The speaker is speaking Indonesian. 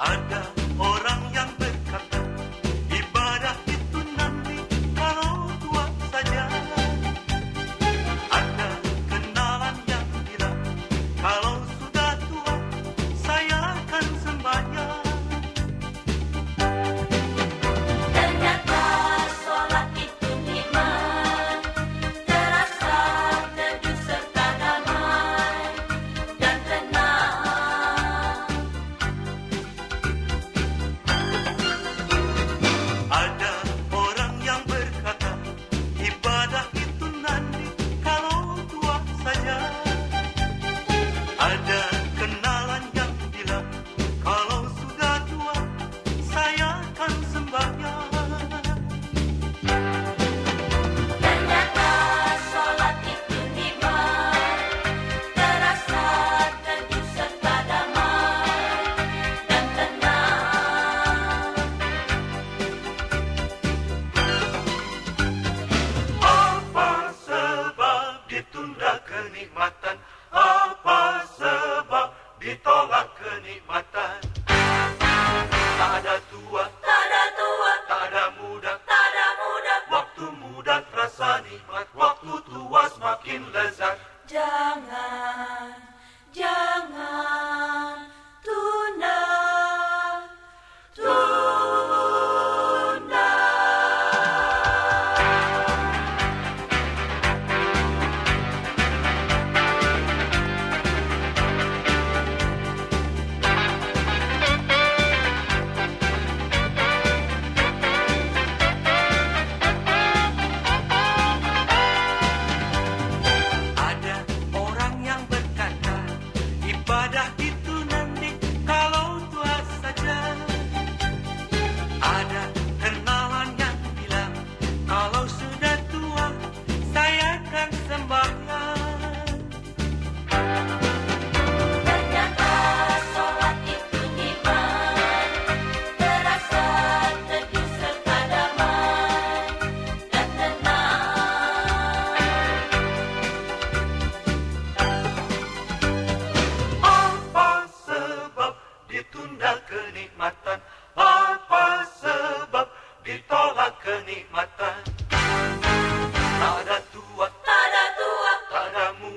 I'm. kenikmatan. Tak ada tua, tak ada tua, tak ada muda, tak ada muda. Waktu muda terasa nikmat, waktu tua amor.